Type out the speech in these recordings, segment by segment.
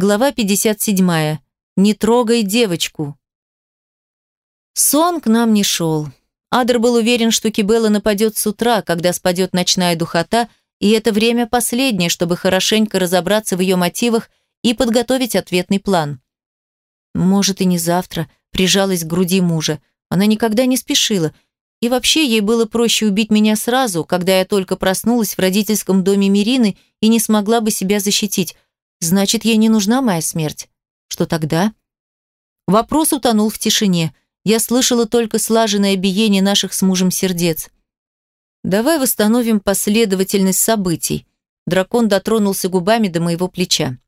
Глава 57. Не трогай девочку. Сон к нам не шел. Адер был уверен, что Кибелла нападет с утра, когда спадет ночная духота, и это время последнее, чтобы хорошенько разобраться в ее мотивах и подготовить ответный план. Может, и не завтра, прижалась к груди мужа. Она никогда не спешила. И вообще ей было проще убить меня сразу, когда я только проснулась в родительском доме Мирины и не смогла бы себя защитить. Значит, ей не нужна моя смерть. Что тогда? Вопрос утонул в тишине. Я слышала только слаженное биение наших с мужем сердец. Давай восстановим последовательность событий. Дракон дотронулся губами до моего плеча.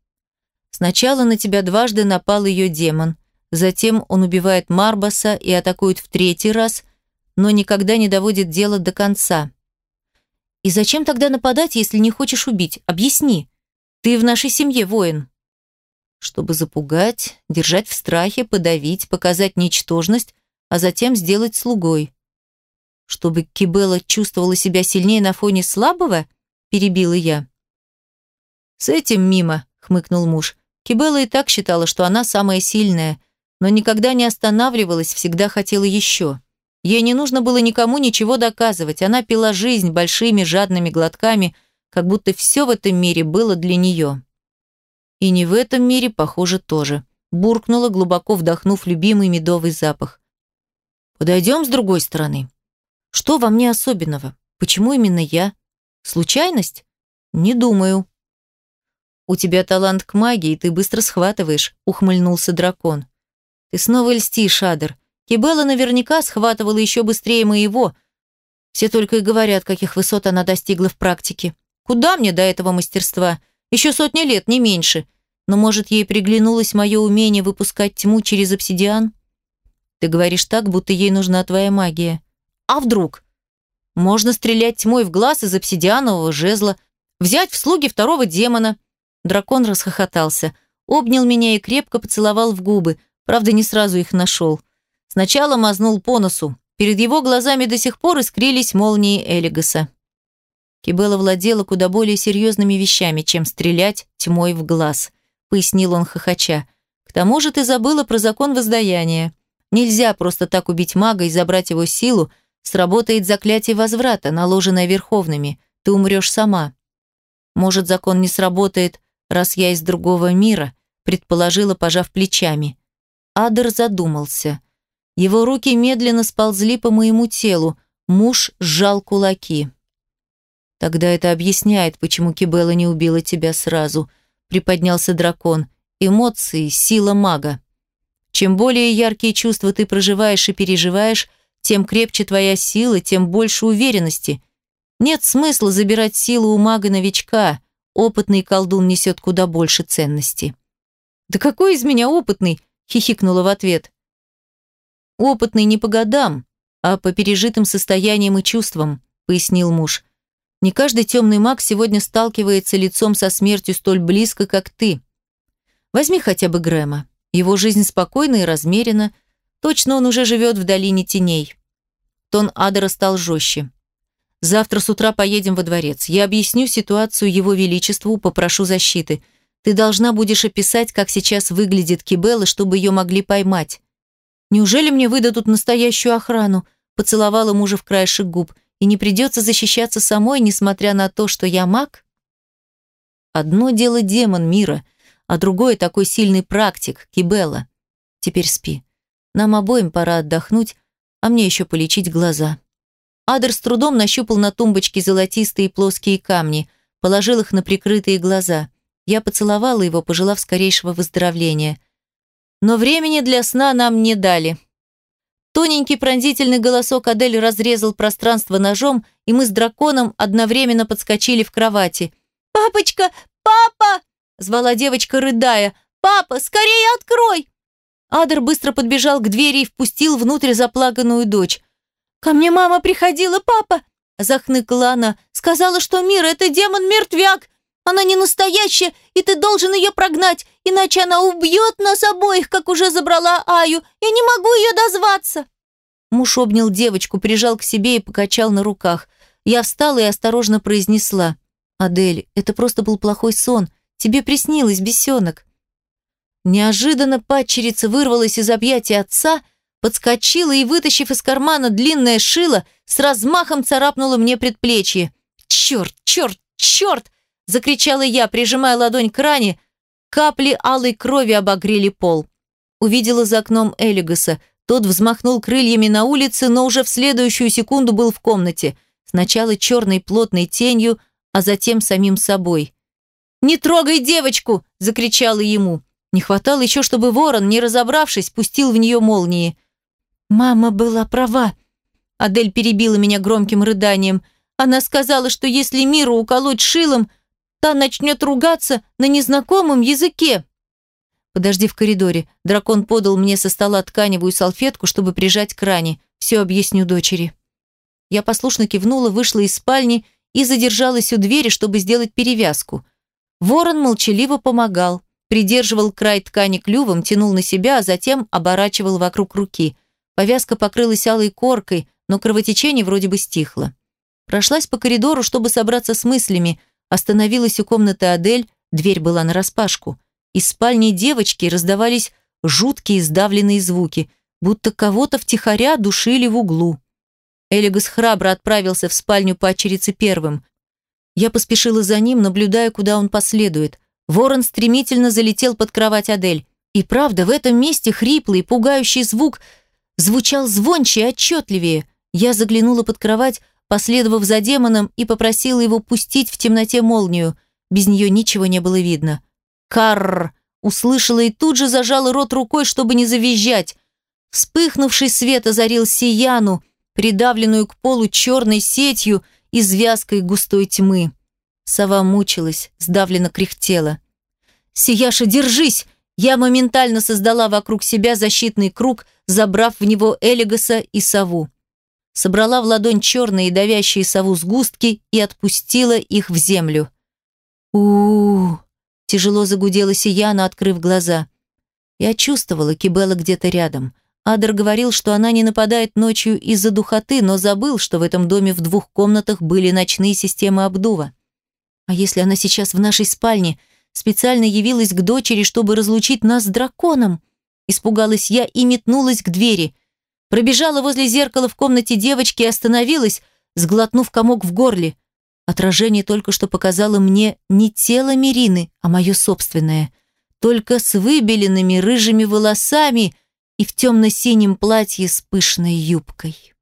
Сначала на тебя дважды напал ее демон. Затем он убивает Марбаса и атакует в третий раз, но никогда не доводит дело до конца. И зачем тогда нападать, если не хочешь убить? Объясни. Ты в нашей семье воин. Чтобы запугать, держать в страхе, подавить, показать ничтожность, а затем сделать слугой. Чтобы Кибела чувствовала себя сильнее на фоне слабого, перебила я. С этим мимо, хмыкнул муж. Кибела и так считала, что она самая сильная, но никогда не останавливалась, всегда хотела еще. Ей не нужно было никому ничего доказывать, она пила жизнь большими жадными глотками – как будто все в этом мире было для нее. И не в этом мире, похоже, тоже. Буркнула, глубоко вдохнув любимый медовый запах. Подойдем с другой стороны. Что во мне особенного? Почему именно я? Случайность? Не думаю. У тебя талант к магии, ты быстро схватываешь, ухмыльнулся дракон. Ты снова льстишь, Адер. Кибелла наверняка схватывала еще быстрее моего. Все только и говорят, каких высот она достигла в практике. Куда мне до этого мастерства? Еще сотни лет, не меньше. Но, может, ей приглянулось мое умение выпускать тьму через обсидиан? Ты говоришь так, будто ей нужна твоя магия. А вдруг? Можно стрелять тьмой в глаз из обсидианового жезла, взять в слуги второго демона. Дракон расхохотался, обнял меня и крепко поцеловал в губы, правда, не сразу их нашел. Сначала мазнул по носу. Перед его глазами до сих пор искрились молнии Элигаса. Кибела владела куда более серьезными вещами, чем стрелять тьмой в глаз, пояснил он хохоча. К тому же ты забыла про закон воздаяния. Нельзя просто так убить мага и забрать его силу, сработает заклятие возврата, наложенное верховными. Ты умрешь сама. Может, закон не сработает, раз я из другого мира, предположила, пожав плечами. Адер задумался. Его руки медленно сползли по моему телу. Муж сжал кулаки. Тогда это объясняет, почему Кибела не убила тебя сразу. Приподнялся дракон. Эмоции – сила мага. Чем более яркие чувства ты проживаешь и переживаешь, тем крепче твоя сила, тем больше уверенности. Нет смысла забирать силу у мага-новичка. Опытный колдун несет куда больше ценности. «Да какой из меня опытный?» – хихикнула в ответ. «Опытный не по годам, а по пережитым состояниям и чувствам», – пояснил муж. Не каждый темный маг сегодня сталкивается лицом со смертью столь близко, как ты. Возьми хотя бы Грэма. Его жизнь спокойна и размерена. Точно он уже живет в долине теней. Тон Адера стал жестче. Завтра с утра поедем во дворец. Я объясню ситуацию его величеству, попрошу защиты. Ты должна будешь описать, как сейчас выглядит Кибелла, чтобы ее могли поймать. Неужели мне выдадут настоящую охрану? Поцеловала мужа в краешек губ и не придется защищаться самой, несмотря на то, что я маг? Одно дело демон мира, а другое такой сильный практик, Кибелла. Теперь спи. Нам обоим пора отдохнуть, а мне еще полечить глаза. Адер с трудом нащупал на тумбочке золотистые плоские камни, положил их на прикрытые глаза. Я поцеловала его, пожелав скорейшего выздоровления. Но времени для сна нам не дали. Тоненький пронзительный голосок Адель разрезал пространство ножом, и мы с драконом одновременно подскочили в кровати. «Папочка! Папа!» – звала девочка, рыдая. «Папа, скорее открой!» Адер быстро подбежал к двери и впустил внутрь заплаканную дочь. «Ко мне мама приходила, папа!» – захныкала она. «Сказала, что мир – это демон-мертвяк! Она не настоящая, и ты должен ее прогнать, иначе она убьет нас обоих, как уже забрала Аю. Я не могу ее дозваться». Муж обнял девочку, прижал к себе и покачал на руках. Я встала и осторожно произнесла. «Адель, это просто был плохой сон. Тебе приснилось, бесенок». Неожиданно падчерица вырвалась из объятий отца, подскочила и, вытащив из кармана длинное шило, с размахом царапнула мне предплечье. «Черт, черт, черт!» – закричала я, прижимая ладонь к ране. Капли алой крови обогрели пол. Увидела за окном Элигаса. Тот взмахнул крыльями на улице, но уже в следующую секунду был в комнате. Сначала черной плотной тенью, а затем самим собой. «Не трогай девочку!» – закричала ему. Не хватало еще, чтобы ворон, не разобравшись, пустил в нее молнии. «Мама была права», – Адель перебила меня громким рыданием. «Она сказала, что если Миру уколоть шилом, та начнет ругаться на незнакомом языке». «Подожди в коридоре». Дракон подал мне со стола тканевую салфетку, чтобы прижать к ране. «Все объясню дочери». Я послушно кивнула, вышла из спальни и задержалась у двери, чтобы сделать перевязку. Ворон молчаливо помогал придерживал край ткани клювом, тянул на себя, а затем оборачивал вокруг руки. Повязка покрылась алой коркой, но кровотечение вроде бы стихло. Прошлась по коридору, чтобы собраться с мыслями, остановилась у комнаты Адель, дверь была нараспашку. Из спальни девочки раздавались жуткие сдавленные звуки, будто кого-то втихаря душили в углу. Элигас храбро отправился в спальню падчерицы первым. Я поспешила за ним, наблюдая, куда он последует. Ворон стремительно залетел под кровать Адель. И правда, в этом месте хриплый, пугающий звук звучал звонче и отчетливее. Я заглянула под кровать, последовав за демоном, и попросила его пустить в темноте молнию. Без нее ничего не было видно. «Карр!» услышала и тут же зажала рот рукой, чтобы не завизжать. Вспыхнувший свет озарил Сияну, придавленную к полу черной сетью и звязкой густой тьмы. Сова мучилась, сдавленно кряхтела. «Сияша, держись!» Я моментально создала вокруг себя защитный круг, забрав в него Элигаса и сову. Собрала в ладонь черные давящие сову сгустки и отпустила их в землю. у у, -у Тяжело загудела Сияна, открыв глаза. Я чувствовала Кибела где-то рядом. Адер говорил, что она не нападает ночью из-за духоты, но забыл, что в этом доме в двух комнатах были ночные системы обдува. А если она сейчас в нашей спальне, специально явилась к дочери, чтобы разлучить нас с драконом? Испугалась я и метнулась к двери. Пробежала возле зеркала в комнате девочки и остановилась, сглотнув комок в горле. Отражение только что показало мне не тело Мирины, а мое собственное. Только с выбеленными рыжими волосами и в темно-синем платье с пышной юбкой.